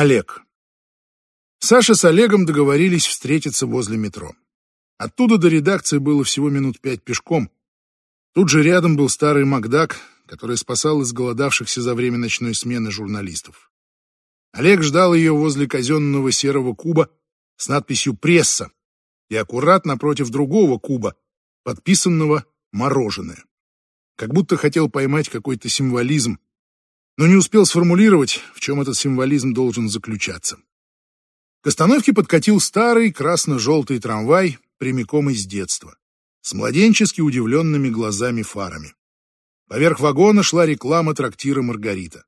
Олег. Саша с Олегом договорились встретиться возле метро. Оттуда до редакции было всего минут пять пешком. Тут же рядом был старый Макдак, который спасал изголодавшихся за время ночной смены журналистов. Олег ждал ее возле казенного серого куба с надписью «Пресса» и аккуратно напротив другого куба, подписанного «Мороженое». Как будто хотел поймать какой-то символизм, но не успел сформулировать, в чем этот символизм должен заключаться. К остановке подкатил старый красно-желтый трамвай прямиком из детства, с младенчески удивленными глазами фарами. Поверх вагона шла реклама трактира «Маргарита».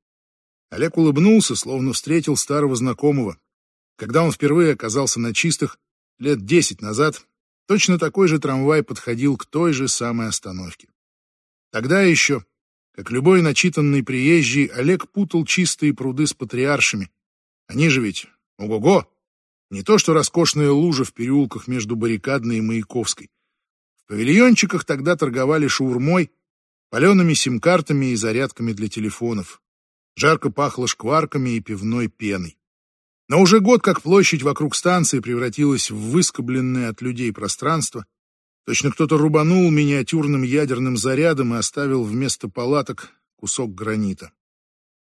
Олег улыбнулся, словно встретил старого знакомого. Когда он впервые оказался на чистых, лет десять назад, точно такой же трамвай подходил к той же самой остановке. Тогда еще, как любой начитанный приезжий, Олег путал чистые пруды с патриаршами. Они же ведь, ого-го, не то что роскошные лужи в переулках между Баррикадной и Маяковской. В павильончиках тогда торговали шаурмой, палеными сим-картами и зарядками для телефонов. Жарко пахло шкварками и пивной пеной. Но уже год как площадь вокруг станции превратилась в выскобленное от людей пространство. Точно кто-то рубанул миниатюрным ядерным зарядом и оставил вместо палаток кусок гранита.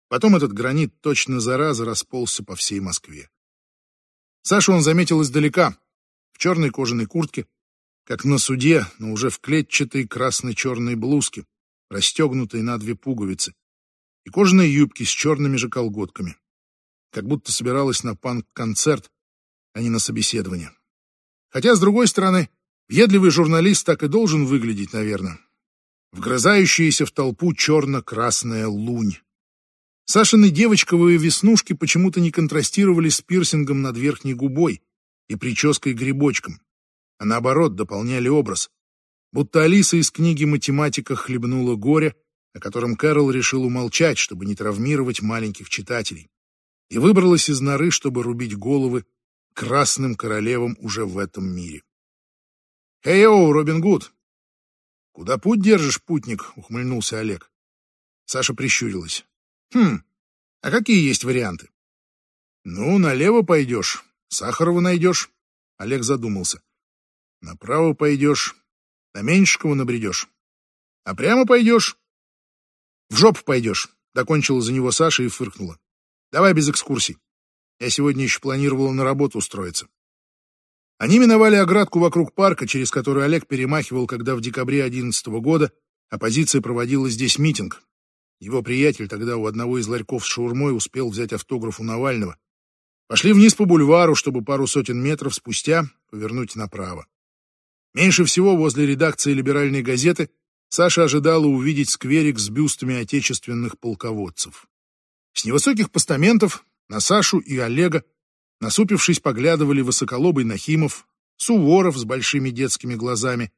Потом этот гранит точно зараза расползся по всей Москве. Сашу он заметил издалека, в черной кожаной куртке, как на суде, но уже в клетчатой красно-черной блузке, расстегнутой на две пуговицы, и кожаной юбке с черными же колготками, как будто собиралась на панк-концерт, а не на собеседование. Хотя, с другой стороны, въедливый журналист так и должен выглядеть, наверное. Вгрызающаяся в толпу черно-красная лунь. Сашины девочковые веснушки почему-то не контрастировали с пирсингом над верхней губой и прической-грибочком, а наоборот дополняли образ. Будто Алиса из книги «Математика» хлебнула горе, о котором Кэрол решил умолчать, чтобы не травмировать маленьких читателей, и выбралась из норы, чтобы рубить головы красным королевам уже в этом мире. «Хей-оу, Робин Гуд!» «Куда путь держишь, путник?» — ухмыльнулся Олег. Саша прищурилась. Хм, а какие есть варианты? Ну, налево пойдешь, Сахарова найдешь. Олег задумался. Направо пойдешь, на Меньшикова набредешь. А прямо пойдешь. В жопу пойдешь, докончила за него Саша и фыркнула. Давай без экскурсий. Я сегодня еще планировала на работу устроиться. Они миновали оградку вокруг парка, через которую Олег перемахивал, когда в декабре 11 года оппозиция проводила здесь митинг, его приятель тогда у одного из ларьков с шаурмой успел взять автограф у Навального. Пошли вниз по бульвару, чтобы пару сотен метров спустя повернуть направо. Меньше всего возле редакции либеральной газеты Саша ожидала увидеть скверик с бюстами отечественных полководцев. С невысоких постаментов на Сашу и Олега, насупившись, поглядывали Высоколобый Нахимов, Суворов с большими детскими глазами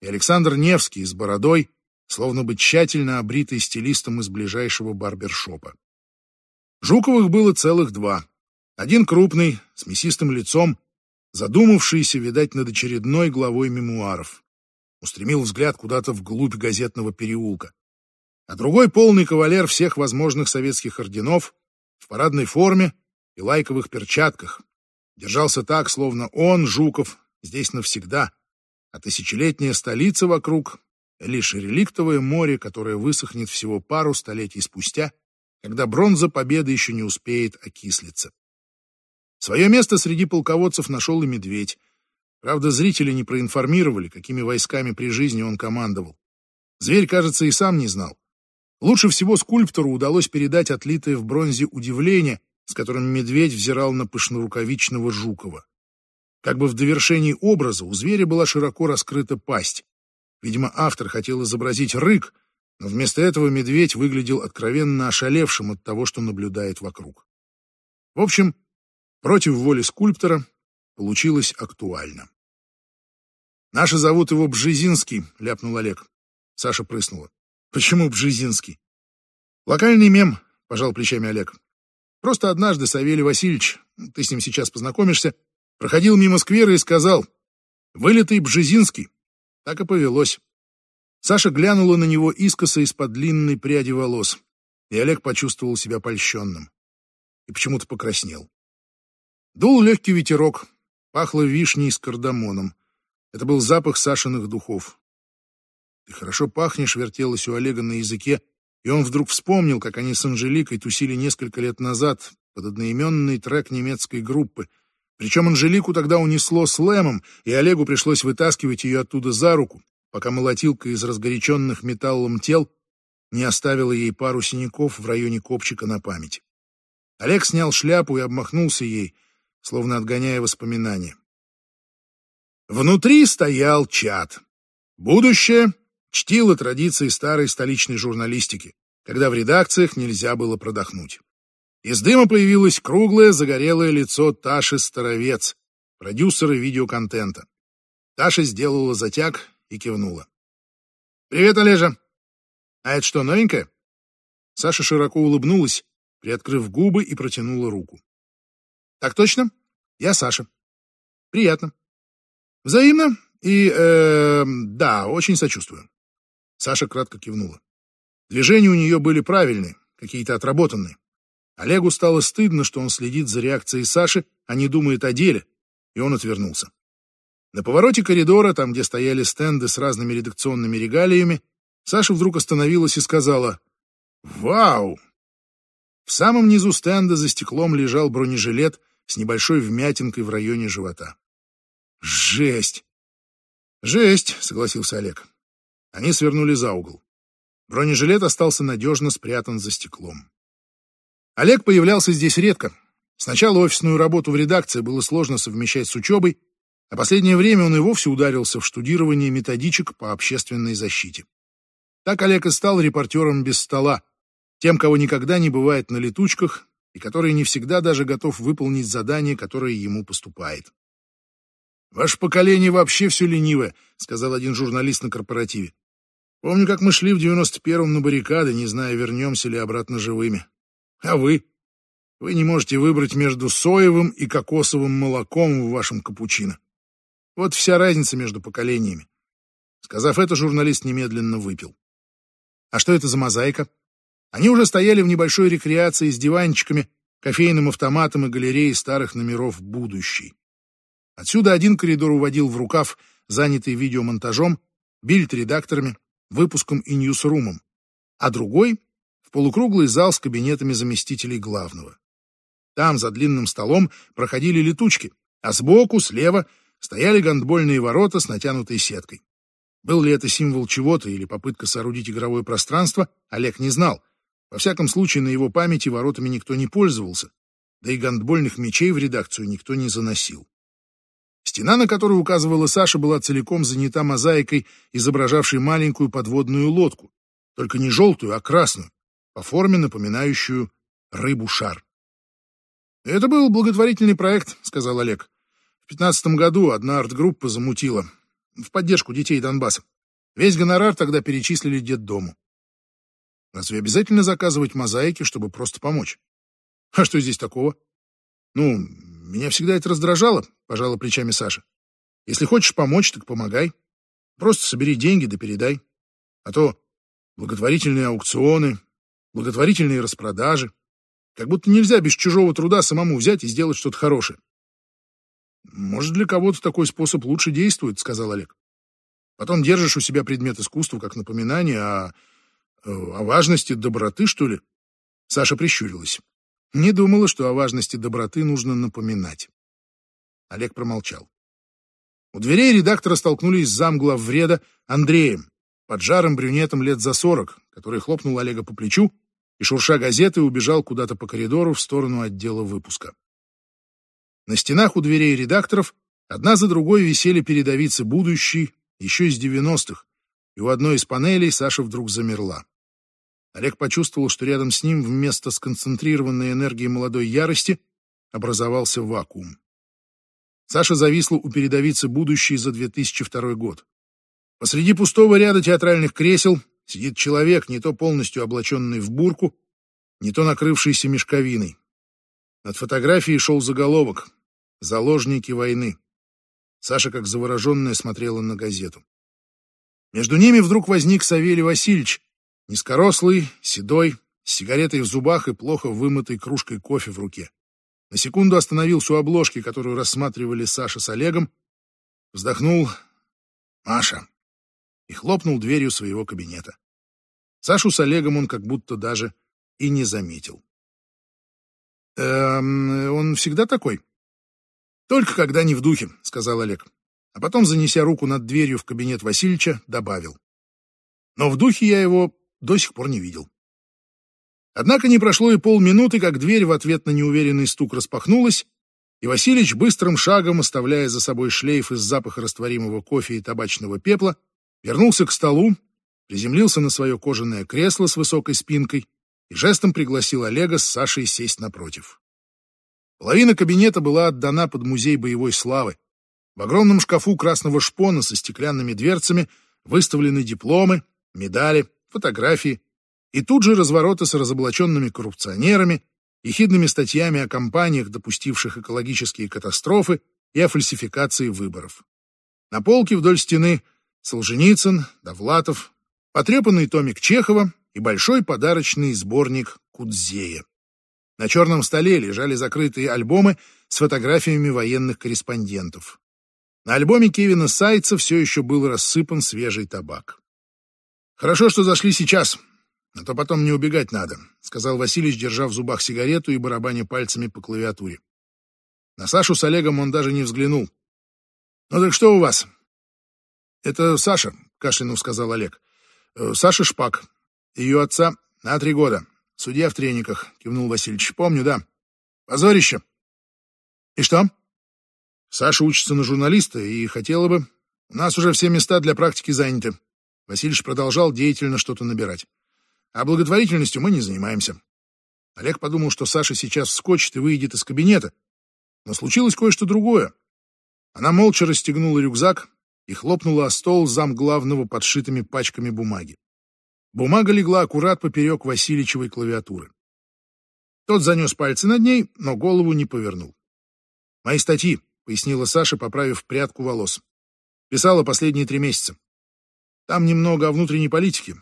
и Александр Невский с бородой, словно бы тщательно обритый стилистом из ближайшего барбершопа. Жуковых было целых два. Один крупный, с мясистым лицом, задумавшийся, видать, над очередной главой мемуаров. Устремил взгляд куда-то вглубь газетного переулка. А другой полный кавалер всех возможных советских орденов, в парадной форме и лайковых перчатках. Держался так, словно он, Жуков, здесь навсегда, а тысячелетняя столица вокруг лишь реликтовое море, которое высохнет всего пару столетий спустя, когда бронза победы еще не успеет окислиться. Свое место среди полководцев нашел и медведь. Правда, зрители не проинформировали, какими войсками при жизни он командовал. Зверь, кажется, и сам не знал. Лучше всего скульптору удалось передать отлитое в бронзе удивление, с которым медведь взирал на пышнорукавичного Жукова. Как бы в довершении образа у зверя была широко раскрыта пасть. Видимо, автор хотел изобразить рык, но вместо этого медведь выглядел откровенно ошалевшим от того, что наблюдает вокруг. В общем, против воли скульптора получилось актуально. «Наши зовут его Бжезинский», — ляпнул Олег. Саша прыснула. «Почему Бжезинский?» «Локальный мем», — пожал плечами Олег. «Просто однажды Савелий Васильевич, ты с ним сейчас познакомишься, проходил мимо сквера и сказал, «Вылитый Бжезинский, так и повелось. Саша глянула на него искоса из-под длинной пряди волос, и Олег почувствовал себя польщенным. И почему-то покраснел. Дул легкий ветерок, пахло вишней с кардамоном. Это был запах Сашиных духов. «Ты хорошо пахнешь», — вертелось у Олега на языке, и он вдруг вспомнил, как они с Анжеликой тусили несколько лет назад под одноименный трек немецкой группы. Причем Анжелику тогда унесло слэмом, и Олегу пришлось вытаскивать ее оттуда за руку, пока молотилка из разгоряченных металлом тел не оставила ей пару синяков в районе копчика на память. Олег снял шляпу и обмахнулся ей, словно отгоняя воспоминания. Внутри стоял чат. Будущее чтило традиции старой столичной журналистики, когда в редакциях нельзя было продохнуть. Из дыма появилось круглое загорелое лицо Таши Старовец, продюсера видеоконтента. Таша сделала затяг и кивнула. «Привет, Олежа! А это что, новенькое?» Саша широко улыбнулась, приоткрыв губы и протянула руку. «Так точно? Я Саша. Приятно. Взаимно и, э, да, очень сочувствую». Саша кратко кивнула. Движения у нее были правильные, какие-то отработанные. Олегу стало стыдно, что он следит за реакцией Саши, а не думает о деле, и он отвернулся. На повороте коридора, там, где стояли стенды с разными редакционными регалиями, Саша вдруг остановилась и сказала «Вау!». В самом низу стенда за стеклом лежал бронежилет с небольшой вмятинкой в районе живота. «Жесть!» «Жесть!» — согласился Олег. Они свернули за угол. Бронежилет остался надежно спрятан за стеклом. Олег появлялся здесь редко. Сначала офисную работу в редакции было сложно совмещать с учебой, а последнее время он и вовсе ударился в штудирование методичек по общественной защите. Так Олег и стал репортером без стола, тем, кого никогда не бывает на летучках и который не всегда даже готов выполнить задание, которое ему поступает. «Ваше поколение вообще все ленивое», — сказал один журналист на корпоративе. «Помню, как мы шли в девяносто первом на баррикады, не зная, вернемся ли обратно живыми. А вы? Вы не можете выбрать между соевым и кокосовым молоком в вашем капучино. Вот вся разница между поколениями. Сказав это, журналист немедленно выпил. А что это за мозаика? Они уже стояли в небольшой рекреации с диванчиками, кофейным автоматом и галереей старых номеров будущей. Отсюда один коридор уводил в рукав, занятый видеомонтажом, бильд-редакторами, выпуском и ньюсрумом, а другой — в полукруглый зал с кабинетами заместителей главного. Там, за длинным столом, проходили летучки, а сбоку, слева — стояли гандбольные ворота с натянутой сеткой. Был ли это символ чего-то или попытка соорудить игровое пространство, Олег не знал. Во всяком случае, на его памяти воротами никто не пользовался, да и гандбольных мячей в редакцию никто не заносил. Стена, на которую указывала Саша, была целиком занята мозаикой, изображавшей маленькую подводную лодку, только не желтую, а красную, по форме напоминающую рыбу-шар. «Это был благотворительный проект», — сказал Олег. В пятнадцатом году одна арт-группа замутила в поддержку детей Донбасса. Весь гонорар тогда перечислили детдому. Разве обязательно заказывать мозаики, чтобы просто помочь? А что здесь такого? Ну, меня всегда это раздражало, пожала плечами Саша. Если хочешь помочь, так помогай. Просто собери деньги да передай. А то благотворительные аукционы, благотворительные распродажи. Как будто нельзя без чужого труда самому взять и сделать что-то хорошее. «Может, для кого-то такой способ лучше действует», — сказал Олег. «Потом держишь у себя предмет искусства как напоминание о, о важности доброты, что ли?» Саша прищурилась. Не думала, что о важности доброты нужно напоминать. Олег промолчал. У дверей редактора столкнулись с замглаввреда Андреем, поджарым брюнетом лет за сорок, который хлопнул Олега по плечу и, шурша газеты, убежал куда-то по коридору в сторону отдела выпуска. На стенах у дверей редакторов одна за другой висели передовицы будущей, еще из девяностых, и у одной из панелей Саша вдруг замерла. Олег почувствовал, что рядом с ним вместо сконцентрированной энергии молодой ярости образовался вакуум. Саша зависла у передовицы будущей за 2002 год. Посреди пустого ряда театральных кресел сидит человек, не то полностью облаченный в бурку, не то накрывшийся мешковиной. Над фотографией шел заголовок Заложники войны. Саша, как завороженная, смотрела на газету. Между ними вдруг возник Савелий Васильевич, низкорослый, седой, с сигаретой в зубах и плохо вымытой кружкой кофе в руке. на секунду остановился у обложки, которую рассматривали Саша с Олегом, вздохнул «Маша» и хлопнул дверью своего кабинета. Сашу с Олегом он как будто даже и не заметил. «Эм, он всегда такой?» «Только когда не в духе», — сказал Олег. А потом, занеся руку над дверью в кабинет Васильевича, добавил. «Но в духе я его до сих пор не видел». Однако не прошло и полминуты, как дверь в ответ на неуверенный стук распахнулась, и Васильич быстрым шагом, оставляя за собой шлейф из запаха растворимого кофе и табачного пепла, вернулся к столу, приземлился на свое кожаное кресло с высокой спинкой и жестом пригласил Олега с Сашей сесть напротив. Половина кабинета была отдана под музей боевой славы. В огромном шкафу красного шпона со стеклянными дверцами выставлены дипломы, медали, фотографии, и тут же развороты с разоблаченными коррупционерами, ехидными статьями о компаниях, допустивших экологические катастрофы и о фальсификации выборов. На полке вдоль стены Солженицын, Довлатов, потрепанный томик Чехова и большой подарочный сборник Кудзея. На черном столе лежали закрытые альбомы с фотографиями военных корреспондентов. На альбоме Кевина Сайца все еще был рассыпан свежий табак. «Хорошо, что зашли сейчас», а то потом не убегать надо, сказал Васильевич, держа в зубах сигарету и барабаня пальцами по клавиатуре. На Сашу с Олегом он даже не взглянул. Ну так что у вас? Это Саша, кашлянув сказал Олег. «Э, Саша Шпак. Ее отца на три года. Судья в трениках, кивнул Васильевич. Помню, да. Позорище. И что? Саша учится на журналиста и хотела бы... У нас уже все места для практики заняты. Васильевич продолжал деятельно что-то набирать. А благотворительностью мы не занимаемся. Олег подумал, что Саша сейчас вскочит и выйдет из кабинета. Но случилось кое-что другое. Она молча расстегнула рюкзак и хлопнула о стол зам главного подшитыми пачками бумаги. Бумага легла аккурат поперек Васильичевой клавиатуры. Тот занес пальцы над ней, но голову не повернул. «Мои статьи», — пояснила Саша, поправив прядку волос. «Писала последние три месяца. Там немного о внутренней политике,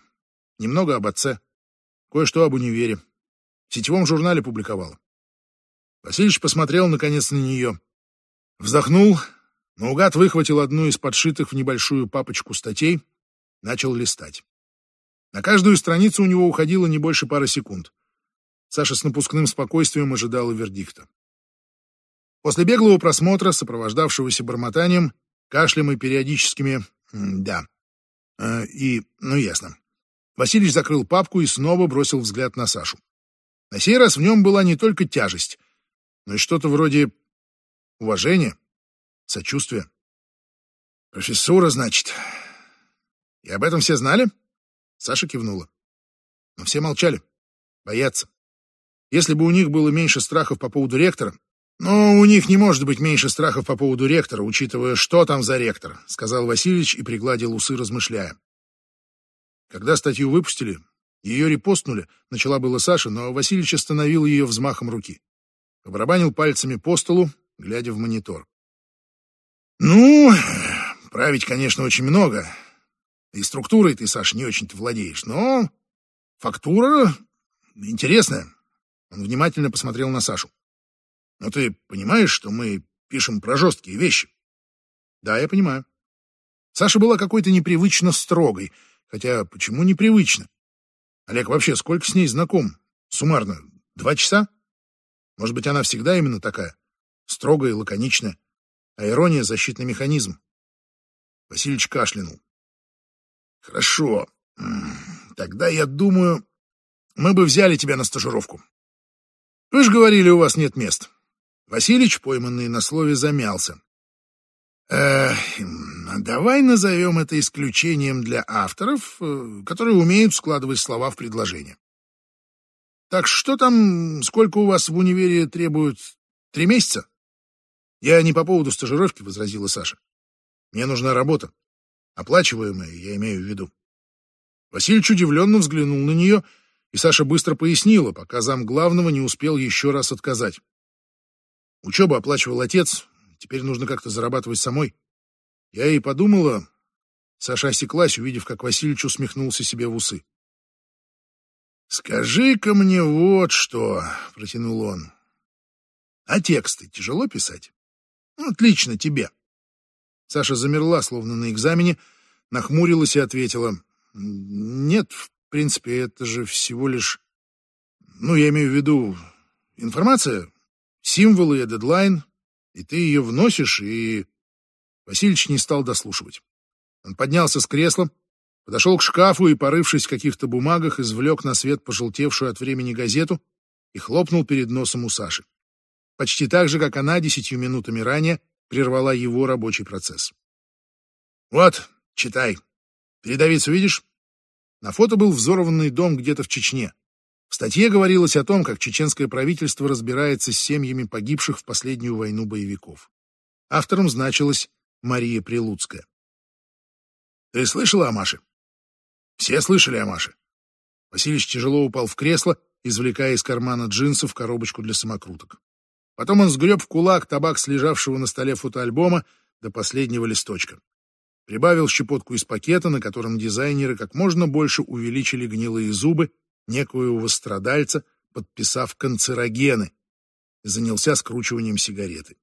немного об отце. Кое-что об универе. В сетевом журнале публиковала. Васильевич посмотрел, наконец, на нее. Вздохнул, наугад выхватил одну из подшитых в небольшую папочку статей, начал листать. На каждую страницу у него уходило не больше пары секунд. Саша с напускным спокойствием ожидала вердикта. После беглого просмотра, сопровождавшегося бормотанием, кашлем и периодическими «да», э, и, ну ясно, Василий закрыл папку и снова бросил взгляд на Сашу. На сей раз в нем была не только тяжесть, но и что-то вроде уважения, сочувствия. «Профессура, значит. И об этом все знали?» Саша кивнула. Но все молчали, боятся. Если бы у них было меньше страхов по поводу ректора... «Но у них не может быть меньше страхов по поводу ректора, учитывая, что там за ректор», сказал Васильевич и пригладил усы, размышляя. Когда статью выпустили, ее репостнули, начала была Саша, но Васильевич остановил ее взмахом руки. Побарабанил пальцами по столу, глядя в монитор. «Ну, править, конечно, очень много. И структурой ты, Саша, не очень-то владеешь, но фактура интересная». Он внимательно посмотрел на Сашу. «Но ты понимаешь, что мы пишем про жесткие вещи?» «Да, я понимаю». Саша была какой-то непривычно строгой — Хотя почему непривычно? Олег вообще сколько с ней знаком? Суммарно, два часа? Может быть, она всегда именно такая? Строгая и лаконичная. А ирония — защитный механизм. Васильевич кашлянул. Хорошо. Тогда я думаю, мы бы взяли тебя на стажировку. Вы же говорили, у вас нет мест. Васильевич, пойманный на слове, замялся. Э, давай назовем это исключением для авторов, э, которые умеют складывать слова в предложения. Так что там, сколько у вас в универе требуют? Три месяца? Я не по поводу стажировки, возразила Саша. Мне нужна работа. Оплачиваемая, я имею в виду. Васильевич удивленно взглянул на нее, и Саша быстро пояснила, пока зам главного не успел еще раз отказать. Учебу оплачивал отец, Теперь нужно как-то зарабатывать самой. Я и подумала... Саша осеклась, увидев, как Васильевич усмехнулся себе в усы. «Скажи-ка мне вот что», — протянул он. А тексты тяжело писать? Отлично тебе. Саша замерла, словно на экзамене, нахмурилась и ответила. Нет, в принципе, это же всего лишь... Ну, я имею в виду информация, символы и дедлайн, и ты ее вносишь, и... Васильевич не стал дослушивать. Он поднялся с кресла, подошел к шкафу и, порывшись в каких-то бумагах, извлек на свет пожелтевшую от времени газету и хлопнул перед носом у Саши. Почти так же, как она десятью минутами ранее прервала его рабочий процесс. «Вот, читай. Передовицу видишь?» На фото был взорванный дом где-то в Чечне. Статье говорилось о том, как чеченское правительство разбирается с семьями погибших в последнюю войну боевиков. Автором значилась Мария Прилуцкая. «Ты слышала о Маше?» «Все слышали о Маше». Васильевич тяжело упал в кресло, извлекая из кармана джинсов коробочку для самокруток. Потом он сгреб в кулак табак с лежавшего на столе фотоальбома до последнего листочка. Прибавил щепотку из пакета, на котором дизайнеры как можно больше увеличили гнилые зубы некоего страдальца, подписав канцерогены, и занялся скручиванием сигареты.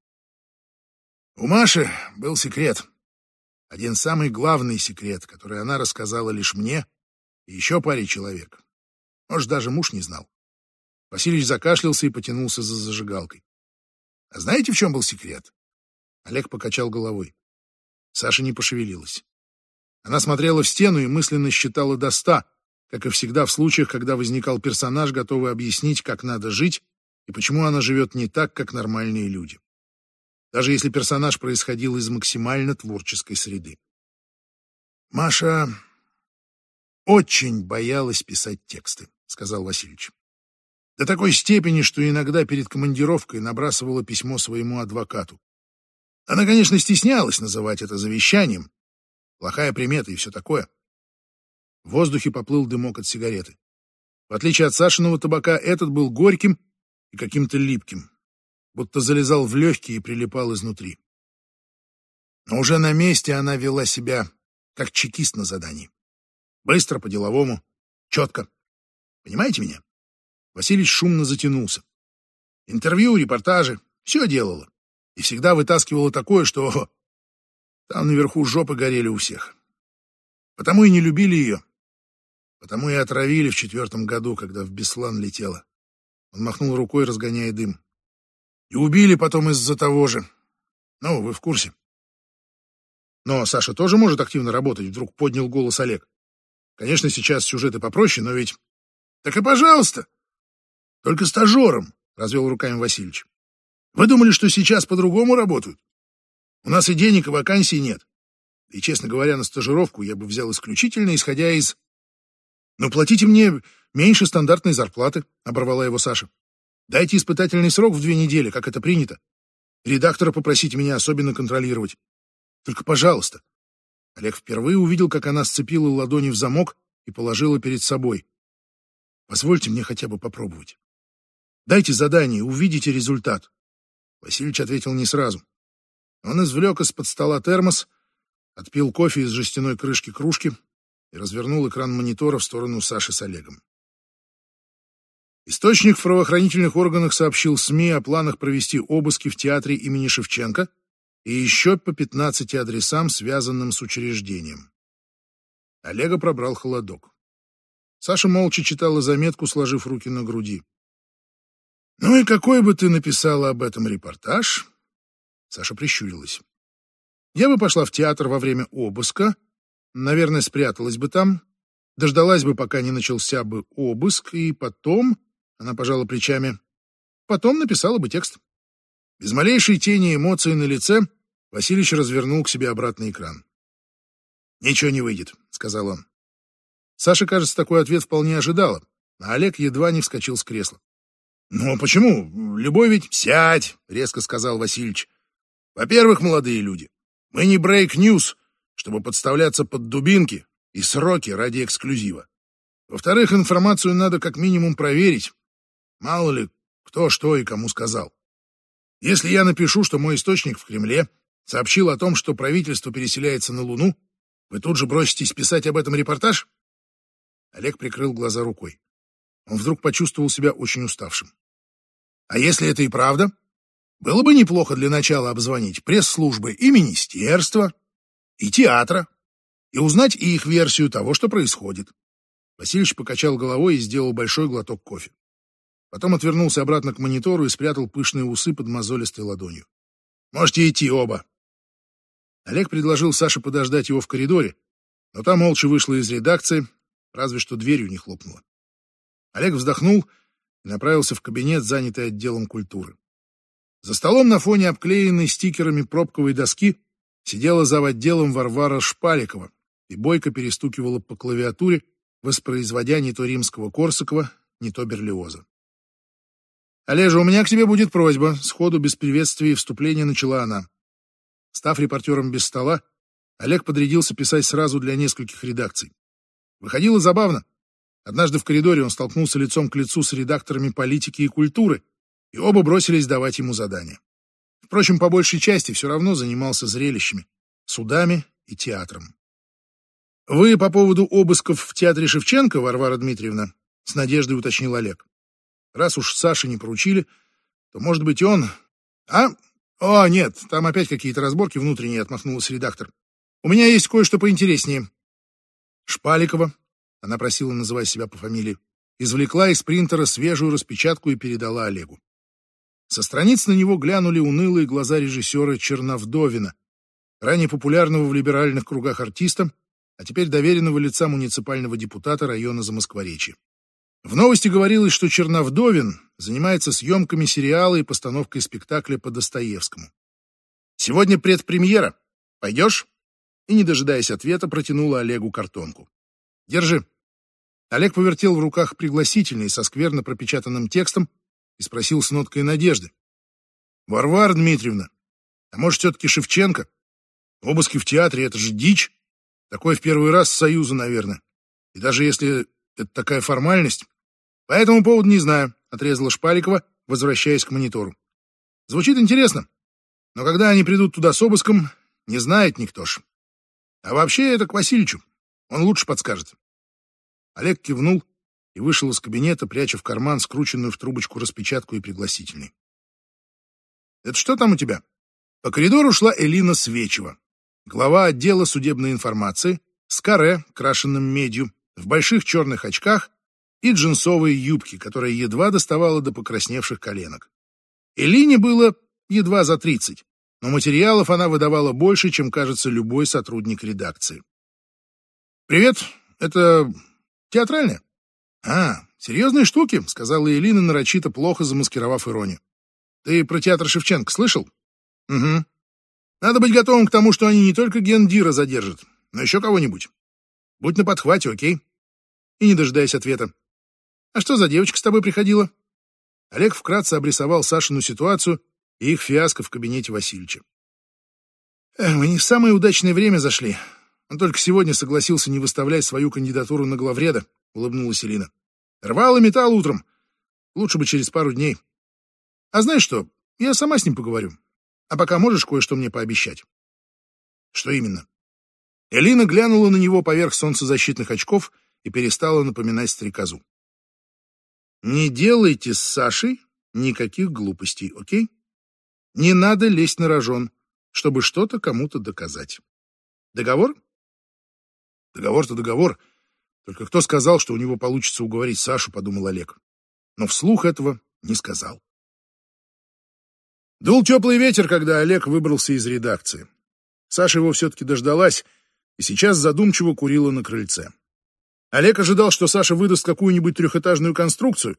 У Маши был секрет. Один самый главный секрет, который она рассказала лишь мне и еще паре человек. Может, даже муж не знал. Васильевич закашлялся и потянулся за зажигалкой. А знаете, в чем был секрет? Олег покачал головой. Саша не пошевелилась. Она смотрела в стену и мысленно считала до ста, как и всегда в случаях, когда возникал персонаж, готовый объяснить, как надо жить и почему она живет не так, как нормальные люди. Даже если персонаж происходил из максимально творческой среды. Маша очень боялась писать тексты, сказал Васильевич. До такой степени, что иногда перед командировкой набрасывала письмо своему адвокату. Она, конечно, стеснялась называть это завещанием. Плохая примета и все такое. В воздухе поплыл дымок от сигареты. В отличие от Сашиного табака, этот был горьким и каким-то липким, будто залезал в легкие и прилипал изнутри. Но уже на месте она вела себя как чекист на задании. Быстро, по-деловому, четко. Понимаете меня? Василий шумно затянулся. Интервью, репортажи, все делала. И всегда вытаскивала такое, что там наверху жопы горели у всех. Потому и не любили ее. Потому и отравили в четвертом году, когда в Беслан летела. Он махнул рукой, разгоняя дым. И убили потом из-за того же. Ну, вы в курсе. Но Саша тоже может активно работать, вдруг поднял голос Олег. Конечно, сейчас сюжеты попроще, но ведь... Так и пожалуйста. Только стажером, развел руками Васильевич. Вы думали, что сейчас по-другому работают? У нас и денег, и вакансий нет. И, честно говоря, на стажировку я бы взял исключительно, исходя из... «Ну, платите мне меньше стандартной зарплаты», — оборвала его Саша. «Дайте испытательный срок в две недели, как это принято. Редактора попросите меня особенно контролировать. Только, пожалуйста». Олег впервые увидел, как она сцепила ладони в замок и положила перед собой. «Позвольте мне хотя бы попробовать». Дайте задание, увидите результат. Васильевич ответил не сразу. Он извлек из-под стола термос, отпил кофе из жестяной крышки кружки и развернул экран монитора в сторону Саши с Олегом. Источник в правоохранительных органах сообщил СМИ о планах провести обыски в театре имени Шевченко и еще по 15 адресам, связанным с учреждением. Олега пробрал холодок. Саша молча читала заметку, сложив руки на груди. «Ну и какой бы ты написала об этом репортаж?» Саша прищурилась. «Я бы пошла в театр во время обыска, наверное, спряталась бы там, дождалась бы, пока не начался бы обыск, и потом...» Она пожала плечами. «Потом написала бы текст». Без малейшей тени эмоций на лице Васильевич развернул к себе обратный экран. «Ничего не выйдет», — сказал он. Саша, кажется, такой ответ вполне ожидала, а Олег едва не вскочил с кресла. «Ну, а почему? Любой ведь...» «Сядь!» — резко сказал Васильевич. «Во-первых, молодые люди, мы не брейк-ньюс, чтобы подставляться под дубинки и сроки ради эксклюзива. Во-вторых, информацию надо как минимум проверить. Мало ли, кто что и кому сказал. Если я напишу, что мой источник в Кремле сообщил о том, что правительство переселяется на Луну, вы тут же броситесь писать об этом репортаж?» Олег прикрыл глаза рукой. Он вдруг почувствовал себя очень уставшим. А если это и правда? Было бы неплохо для начала обзвонить пресс-службы и министерства, и театра, и узнать и их версию того, что происходит. Васильевич покачал головой и сделал большой глоток кофе. Потом отвернулся обратно к монитору и спрятал пышные усы под мозолистой ладонью. «Можете идти оба». Олег предложил Саше подождать его в коридоре, но та молча вышла из редакции, разве что дверью не хлопнула. Олег вздохнул и направился в кабинет, занятый отделом культуры. За столом на фоне обклеенной стикерами пробковой доски сидела зав. отделом Варвара Шпаликова и бойко перестукивала по клавиатуре, воспроизводя не то римского Корсакова, не то Берлиоза. «Олежа, у меня к тебе будет просьба», — сходу без приветствия и вступления начала она. Став репортером без стола, Олег подрядился писать сразу для нескольких редакций. Выходило забавно. Однажды в коридоре он столкнулся лицом к лицу с редакторами политики и культуры, и оба бросились давать ему задания. Впрочем, по большей части все равно занимался зрелищами, судами и театром. «Вы по поводу обысков в театре Шевченко, Варвара Дмитриевна?» — с надеждой уточнил Олег. «Раз уж Саше не поручили, то, может быть, он...» «А? О, нет, там опять какие-то разборки внутренние», — отмахнулся редактор. «У меня есть кое-что поинтереснее». Шпаликова, она просила называть себя по фамилии, извлекла из принтера свежую распечатку и передала Олегу. Со страниц на него глянули унылые глаза режиссера Черновдовина, ранее популярного в либеральных кругах артиста, а теперь доверенного лица муниципального депутата района Замоскворечья. В новости говорилось, что Черновдовин занимается съемками сериала и постановкой спектакля по Достоевскому. «Сегодня предпремьера. Пойдешь?» И, не дожидаясь ответа, протянула Олегу картонку. «Держи». Олег повертел в руках пригласительный со скверно пропечатанным текстом, и спросил с ноткой надежды. «Варвара Дмитриевна, а может, все-таки Шевченко? Обыски в театре — это же дичь. Такое в первый раз с Союза, наверное. И даже если это такая формальность... По этому поводу не знаю», — отрезала Шпаликова, возвращаясь к монитору. «Звучит интересно, но когда они придут туда с обыском, не знает никто ж. А вообще это к Васильичу, он лучше подскажет». Олег кивнул и вышел из кабинета, пряча в карман скрученную в трубочку распечатку и пригласительный. «Это что там у тебя?» По коридору шла Элина Свечева, глава отдела судебной информации, с каре, крашенным медью, в больших черных очках и джинсовой юбке, которая едва доставала до покрасневших коленок. Элине было едва за тридцать, но материалов она выдавала больше, чем, кажется, любой сотрудник редакции. «Привет, это театральная?» «А, серьезные штуки», — сказала Элина, нарочито плохо замаскировав иронию. «Ты про театр Шевченко слышал?» «Угу. Надо быть готовым к тому, что они не только Гендира задержат, но еще кого-нибудь. Будь на подхвате, окей?» И не дожидаясь ответа. «А что за девочка с тобой приходила?» Олег вкратце обрисовал Сашину ситуацию и их фиаско в кабинете Васильевича. «Мы не в самое удачное время зашли. Он только сегодня согласился не выставлять свою кандидатуру на главреда, — улыбнулась Элина. «Рвал и металл утром. Лучше бы через пару дней. А знаешь что, я сама с ним поговорю. А пока можешь кое-что мне пообещать?» «Что именно?» Элина глянула на него поверх солнцезащитных очков и перестала напоминать стрекозу. «Не делайте с Сашей никаких глупостей, окей? Не надо лезть на рожон, чтобы что-то кому-то доказать. Договор?» «Договор-то договор», только кто сказал, что у него получится уговорить Сашу, подумал Олег. Но вслух этого не сказал. Дул теплый ветер, когда Олег выбрался из редакции. Саша его все-таки дождалась и сейчас задумчиво курила на крыльце. Олег ожидал, что Саша выдаст какую-нибудь трехэтажную конструкцию,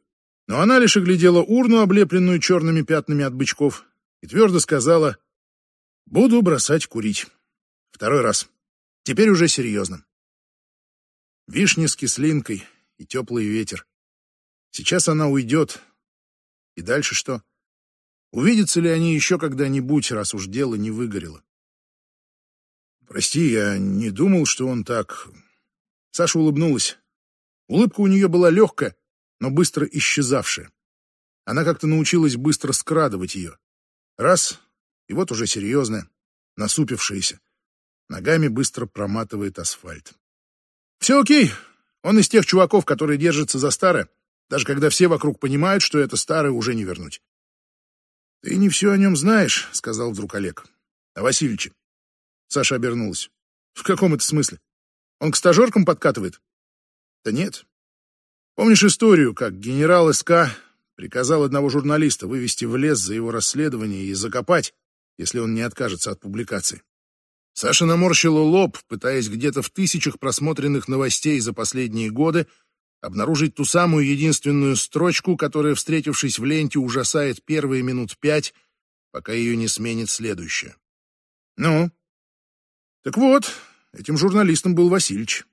но она лишь оглядела урну, облепленную черными пятнами от бычков, и твердо сказала «Буду бросать курить. Второй раз. Теперь уже серьезно. Вишни с кислинкой и теплый ветер. Сейчас она уйдет. И дальше что? Увидятся ли они еще когда-нибудь, раз уж дело не выгорело? Прости, я не думал, что он так... Саша улыбнулась. Улыбка у нее была легкая, но быстро исчезавшая. Она как-то научилась быстро скрадывать ее. Раз, и вот уже серьезная, насупившаяся. Ногами быстро проматывает асфальт. Все окей. Он из тех чуваков, которые держатся за старое, даже когда все вокруг понимают, что это старое уже не вернуть. Ты не все о нем знаешь, сказал вдруг Олег. А Васильевиче. Саша обернулась. В каком это смысле? Он к стажеркам подкатывает? Да нет. Помнишь историю, как генерал СК приказал одного журналиста вывести в лес за его расследование и закопать, если он не откажется от публикации? Саша наморщила лоб, пытаясь где-то в тысячах просмотренных новостей за последние годы обнаружить ту самую единственную строчку, которая, встретившись в ленте, ужасает первые минут пять, пока ее не сменит следующая. Ну? Так вот, этим журналистом был Васильич.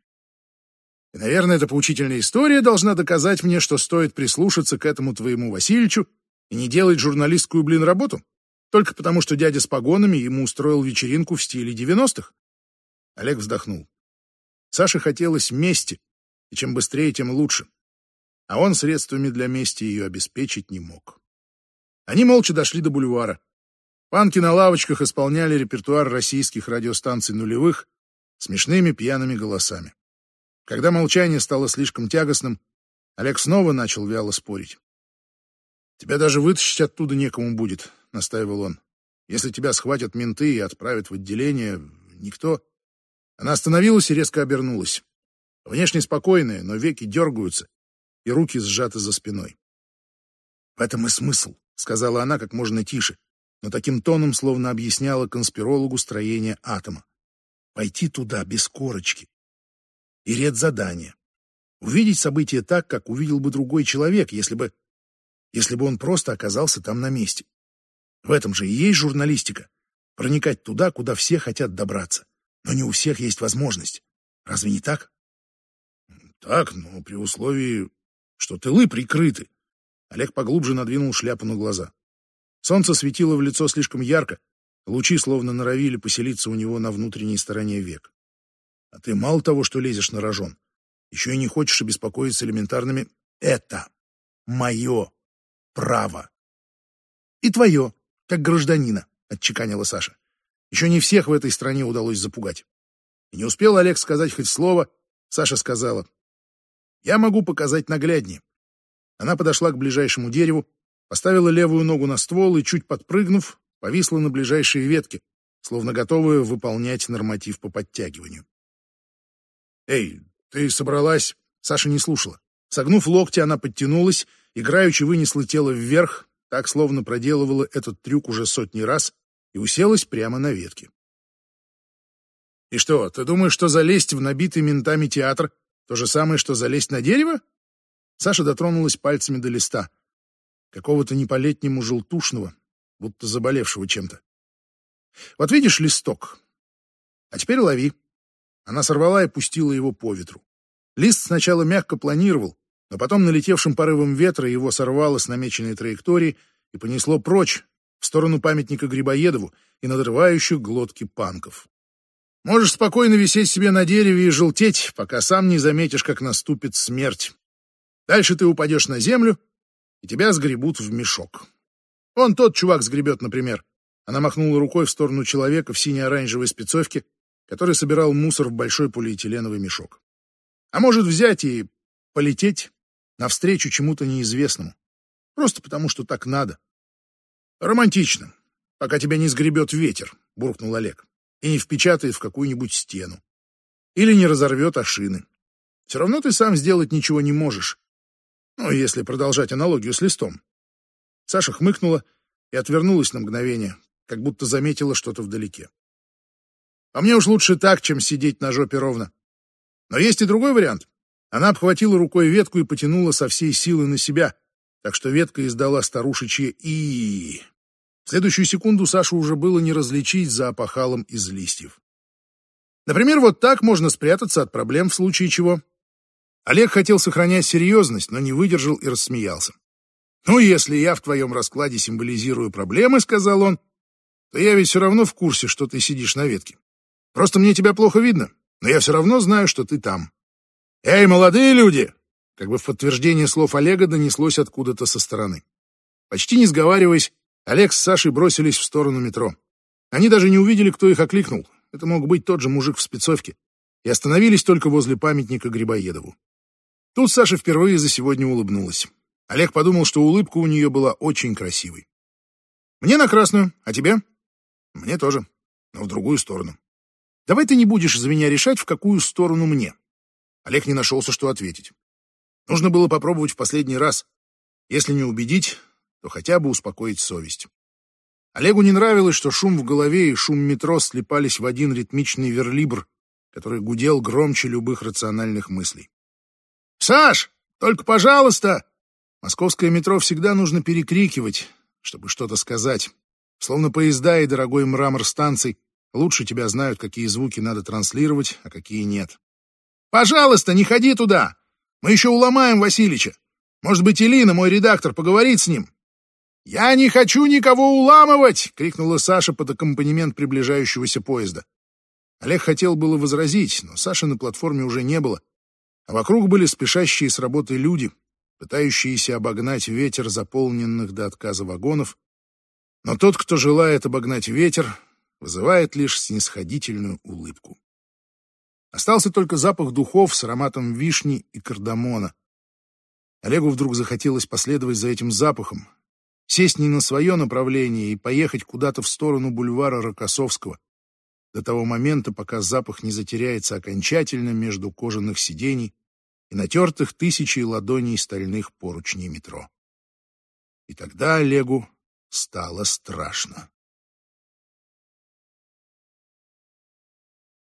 И, наверное, эта поучительная история должна доказать мне, что стоит прислушаться к этому твоему Васильичу и не делать журналистскую, блин, работу. Только потому, что дядя с погонами ему устроил вечеринку в стиле девяностых. Олег вздохнул. Саше хотелось мести, и чем быстрее, тем лучше. А он средствами для мести ее обеспечить не мог. Они молча дошли до бульвара. Панки на лавочках исполняли репертуар российских радиостанций нулевых смешными пьяными голосами. Когда молчание стало слишком тягостным, Олег снова начал вяло спорить. «Тебя даже вытащить оттуда некому будет», — настаивал он. «Если тебя схватят менты и отправят в отделение, никто...» Она остановилась и резко обернулась. Внешне спокойная, но веки дергаются, и руки сжаты за спиной. «В этом и смысл», — сказала она как можно тише, но таким тоном, словно объясняла конспирологу строение атома. «Пойти туда без корочки. И ред задания. Увидеть события так, как увидел бы другой человек, если бы... если бы он просто оказался там на месте. В этом же и есть журналистика. Проникать туда, куда все хотят добраться. Но не у всех есть возможность. Разве не так? Так, но при условии, что тылы прикрыты. Олег поглубже надвинул шляпу на глаза. Солнце светило в лицо слишком ярко, лучи словно норовили поселиться у него на внутренней стороне век. А ты мало того, что лезешь на рожон, еще и не хочешь обеспокоиться элементарными «это мое право». И твое, как гражданина, отчеканила Саша. Еще не всех в этой стране удалось запугать. И не успел Олег сказать хоть слово, Саша сказала, я могу показать нагляднее. Она подошла к ближайшему дереву, поставила левую ногу на ствол и, чуть подпрыгнув, повисла на ближайшие ветки, словно готовая выполнять норматив по подтягиванию. «Эй, ты собралась?» Саша не слушала. Согнув локти, она подтянулась, играючи вынесла тело вверх, так словно проделывала этот трюк уже сотни раз, и уселась прямо на ветке. «И что, ты думаешь, что залезть в набитый ментами театр то же самое, что залезть на дерево? Саша дотронулась пальцами до листа. Какого-то не по-летнему желтушного, будто заболевшего чем-то. Вот видишь листок? А теперь лови. Она сорвала и пустила его по ветру. Лист сначала мягко планировал, но потом налетевшим порывом ветра его сорвало с намеченной траектории и понесло прочь, в сторону памятника Грибоедову и надрывающих глотки панков. Можешь спокойно висеть себе на дереве и желтеть, пока сам не заметишь, как наступит смерть. Дальше ты упадешь на землю, и тебя сгребут в мешок. Он тот чувак сгребет, например. Она махнула рукой в сторону человека в сине-оранжевой спецовке, который собирал мусор в большой полиэтиленовый мешок. А может взять и полететь навстречу чему-то неизвестному. Просто потому, что так надо. Романтично, пока тебя не сгребет ветер, буркнул Олег и не впечатает в какую-нибудь стену. Или не разорвет о. Все равно ты сам сделать ничего не можешь. Ну, если продолжать аналогию с листом. Саша хмыкнула и отвернулась на мгновение, как будто заметила что-то вдалеке. А мне уж лучше так, чем сидеть на жопе ровно. Но есть и другой вариант. Она обхватила рукой ветку и потянула со всей силы на себя, так что ветка издала старушечье и в следующую секунду Сашу уже было не различить за опахалом из листьев. Например, вот так можно спрятаться от проблем в случае чего. Олег хотел сохранять серьезность, но не выдержал и рассмеялся. «Ну, если я в твоем раскладе символизирую проблемы, — сказал он, — то я ведь все равно в курсе, что ты сидишь на ветке. Просто мне тебя плохо видно, но я все равно знаю, что ты там. Эй, молодые люди!» Как бы в подтверждение слов Олега донеслось откуда-то со стороны. Почти не сговариваясь, Олег с Сашей бросились в сторону метро. Они даже не увидели, кто их окликнул. Это мог быть тот же мужик в спецовке. И остановились только возле памятника Грибоедову. Тут Саша впервые за сегодня улыбнулась. Олег подумал, что улыбка у нее была очень красивой. Мне на красную, а тебе? Мне тоже, но в другую сторону. Давай ты не будешь за меня решать, в какую сторону мне. Олег не нашелся, что ответить. Нужно было попробовать в последний раз. Если не убедить, то хотя бы успокоить совесть. Олегу не нравилось, что шум в голове и шум метро слепались в один ритмичный верлибр, который гудел громче любых рациональных мыслей. «Саш, только пожалуйста!» Московское метро всегда нужно перекрикивать, чтобы что-то сказать. Словно поезда и дорогой мрамор станций лучше тебя знают, какие звуки надо транслировать, а какие нет. «Пожалуйста, не ходи туда! Мы еще уломаем Васильича! Может быть, Элина, мой редактор, поговорит с ним?» «Я не хочу никого уламывать!» — крикнула Саша под аккомпанемент приближающегося поезда. Олег хотел было возразить, но Саши на платформе уже не было, а вокруг были спешащие с работы люди, пытающиеся обогнать ветер заполненных до отказа вагонов, но тот, кто желает обогнать ветер, вызывает лишь снисходительную улыбку. Остался только запах духов с ароматом вишни и кардамона. Олегу вдруг захотелось последовать за этим запахом, сесть не на свое направление и поехать куда-то в сторону бульвара Рокоссовского, до того момента, пока запах не затеряется окончательно между кожаных сидений и натертых тысячей ладоней стальных поручней метро. И тогда Олегу стало страшно.